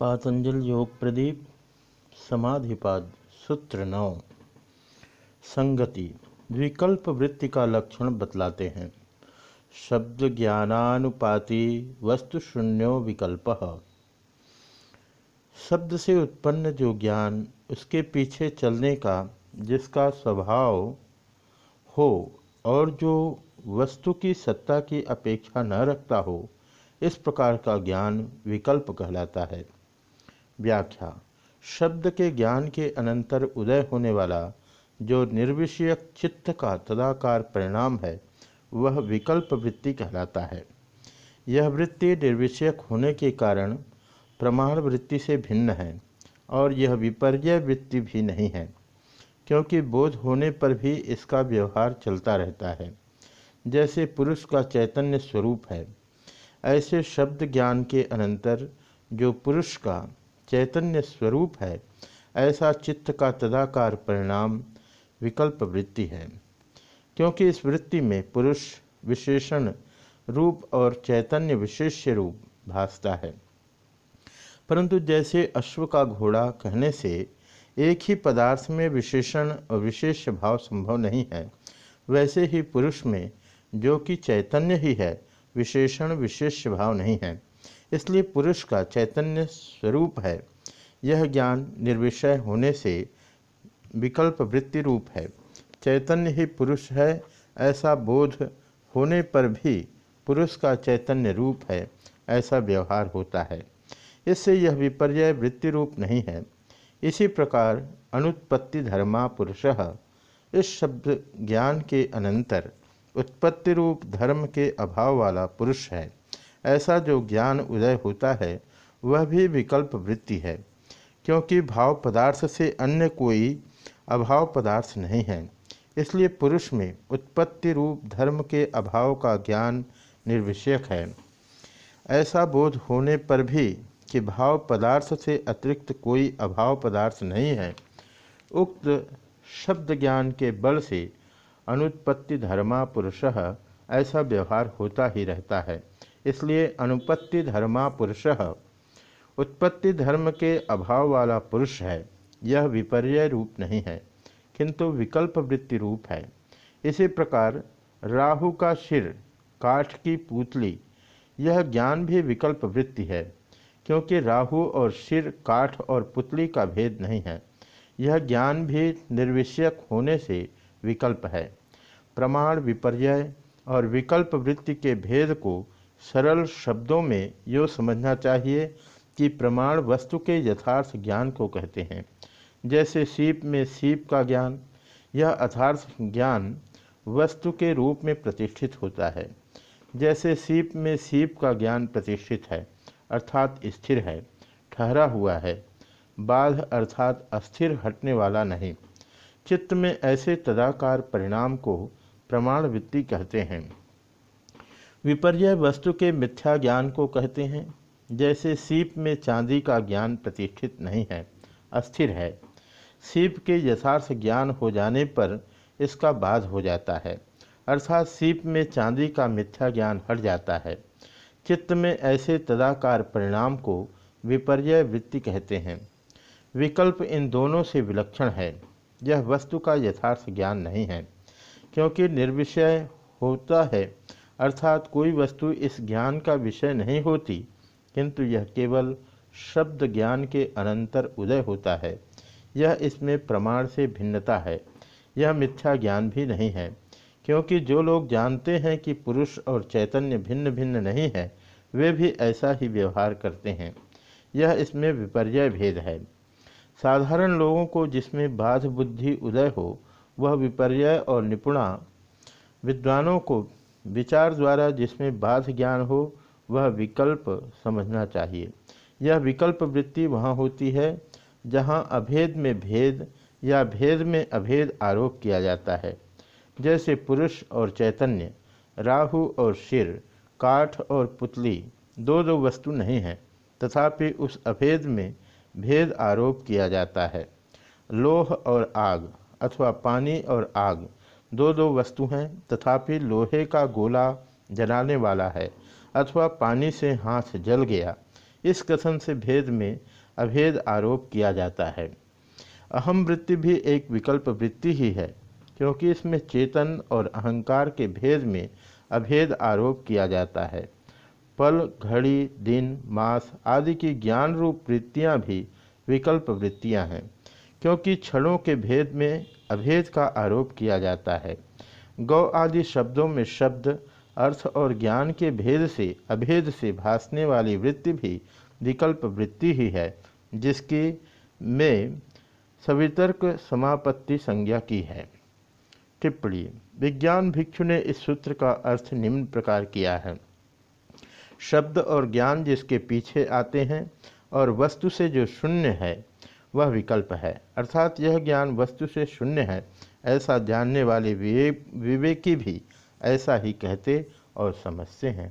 पातंजल योग प्रदीप, समाधिपाद, सूत्र नौ। संगति विकल्प वृत्ति का लक्षण बतलाते हैं। शब्द ज्ञानानुपाति वस्तु शून्यो विकल्प। शब्द से उत्पन्न जो ज्ञान उसके पीछे चलने का, जिसका स्वभाव हो और जो वस्तु की सत्ता की अपेक्षा न रखता हो, इस प्रकार का ज्ञान विकल्प कहलाता है। व्याख्या। शब्द के ज्ञान के अनंतर उदय होने वाला जो निर्विषयक चित्त का तदाकार परिणाम है, वह विकल्प वृत्ति कहलाता है। यह वृत्ति निर्विषयक होने के कारण प्रमाण वृत्ति से भिन्न है और यह विपर्य वृत्ति भी नहीं है, क्योंकि बोध होने पर भी इसका व्यवहार चलता रहता है। जैसे पुरुष का चैतन्य स्वरूप है, ऐसे शब्द ज्ञान के अनंतर जो पुरुष का चैतन्य स्वरूप है, ऐसा चित्त का तदाकार परिणाम विकल्प वृत्ति है। क्योंकि इस वृत्ति में पुरुष विशेषण रूप और चैतन्य विशेष्य रूप भासता है। परंतु जैसे अश्व का घोड़ा कहने से एक ही पदार्थ में विशेषण और विशेष भाव संभव नहीं है, वैसे ही पुरुष में जो कि चैतन्य ही है, विशेषण विशेष भाव नहीं है। इसलिए पुरुष का चैतन्य स्वरूप है। यह ज्ञान निर्विषय होने से विकल्प वृत्ति रूप है। चैतन्य ही पुरुष है, ऐसा बोध होने पर भी पुरुष का चैतन्य रूप है, ऐसा व्यवहार होता है। इससे यह विपर्य वृत्ति रूप नहीं है। इसी प्रकार अनुत्पत्ति धर्मा पुरुष, इस शब्द ज्ञान के अनंतर उत्पत्ति रूप धर्म के अभाव वाला पुरुष है। ऐसा जो ज्ञान उदय होता है, वह भी विकल्प वृत्ति है, क्योंकि भाव पदार्थ से अन्य कोई अभाव पदार्थ नहीं है। इसलिए पुरुष में उत्पत्ति रूप धर्म के अभाव का ज्ञान निर्विषयक है। ऐसा बोध होने पर भी कि भाव पदार्थ से अतिरिक्त कोई अभाव पदार्थ नहीं है, उक्त शब्द ज्ञान के बल से अनुत्पत्ति धर्मा पुरुष ऐसा व्यवहार होता ही रहता है। इसलिए अनुपत्ति धर्मा पुरुष उत्पत्ति धर्म के अभाव वाला पुरुष है। यह विपर्य रूप नहीं है, किंतु विकल्प वृत्ति रूप है। इसी प्रकार राहु का सिर, काठ की पुतली, यह ज्ञान भी विकल्प वृत्ति है, क्योंकि राहु और सिर, काठ और पुतली का भेद नहीं है। यह ज्ञान भी निर्विषयक होने से विकल्प है। प्रमाण विपर्य और विकल्प वृत्ति के भेद को सरल शब्दों में यो समझना चाहिए कि प्रमाण वस्तु के यथार्थ ज्ञान को कहते हैं। जैसे सीप में सीप का ज्ञान, यह अथार्थ ज्ञान वस्तु के रूप में प्रतिष्ठित होता है। जैसे सीप में सीप का ज्ञान प्रतिष्ठित है, अर्थात स्थिर है, ठहरा हुआ है, बाध अर्थात अस्थिर हटने वाला नहीं। चित्त में ऐसे तदाकार परिणाम को प्रमाण वृत्ति कहते हैं। विपर्य वस्तु के मिथ्या ज्ञान को कहते हैं। जैसे सीप में चांदी का ज्ञान प्रतिष्ठित नहीं है, अस्थिर है। सीप के यथार्थ ज्ञान हो जाने पर इसका बाध हो जाता है, अर्थात सीप में चांदी का मिथ्या ज्ञान हट जाता है। चित्त में ऐसे तदाकार परिणाम को विपर्य वृत्ति कहते हैं। विकल्प इन दोनों से विलक्षण है। यह वस्तु का यथार्थ ज्ञान नहीं है, क्योंकि निर्विषय होता है अर्थात कोई वस्तु इस ज्ञान का विषय नहीं होती, किंतु यह केवल शब्द ज्ञान के अनंतर उदय होता है। यह इसमें प्रमाण से भिन्नता है। यह मिथ्या ज्ञान भी नहीं है, क्योंकि जो लोग जानते हैं कि पुरुष और चैतन्य भिन्न भिन्न नहीं है, वे भी ऐसा ही व्यवहार करते हैं। यह इसमें विपर्य भेद है। साधारण लोगों को जिसमें बाध बुद्धि उदय हो, वह विपर्य और निपुणा विद्वानों को विचार द्वारा जिसमें बाध ज्ञान हो, वह विकल्प समझना चाहिए। यह विकल्प वृत्ति वहाँ होती है, जहाँ अभेद में भेद या भेद में अभेद आरोप किया जाता है। जैसे पुरुष और चैतन्य, राहु और शिर, काठ और पुतली दो दो वस्तु नहीं हैं, तथापि उस अभेद में भेद आरोप किया जाता है। लोह और आग अथवा पानी और आग दो दो वस्तु हैं, तथापि लोहे का गोला जलाने वाला है, अथवा पानी से हाथ जल गया। इस कथन से भेद में अभेद आरोप किया जाता है। अहम वृत्ति भी एक विकल्प वृत्ति ही है, क्योंकि इसमें चेतन और अहंकार के भेद में अभेद आरोप किया जाता है। पल, घड़ी, दिन, मास आदि की ज्ञान रूप वृत्तियाँ भी विकल्प वृत्तियाँ हैं, क्योंकि क्षणों के भेद में अभेद का आरोप किया जाता है। गौ आदि शब्दों में शब्द, अर्थ और ज्ञान के भेद से, अभेद से भासने वाली वृत्ति भी विकल्प वृत्ति ही है, जिसकी में सवितर्क समापत्ति संज्ञा की है। टिप्पणी, विज्ञान भिक्षु ने इस सूत्र का अर्थ निम्न प्रकार किया है। शब्द और ज्ञान जिसके पीछे आते हैं और वस्तु से जो शून्य है वह विकल्प है। अर्थात यह ज्ञान वस्तु से शून्य है। ऐसा जानने वाले विवेक विवेकी भी ऐसा ही कहते और समझते हैं।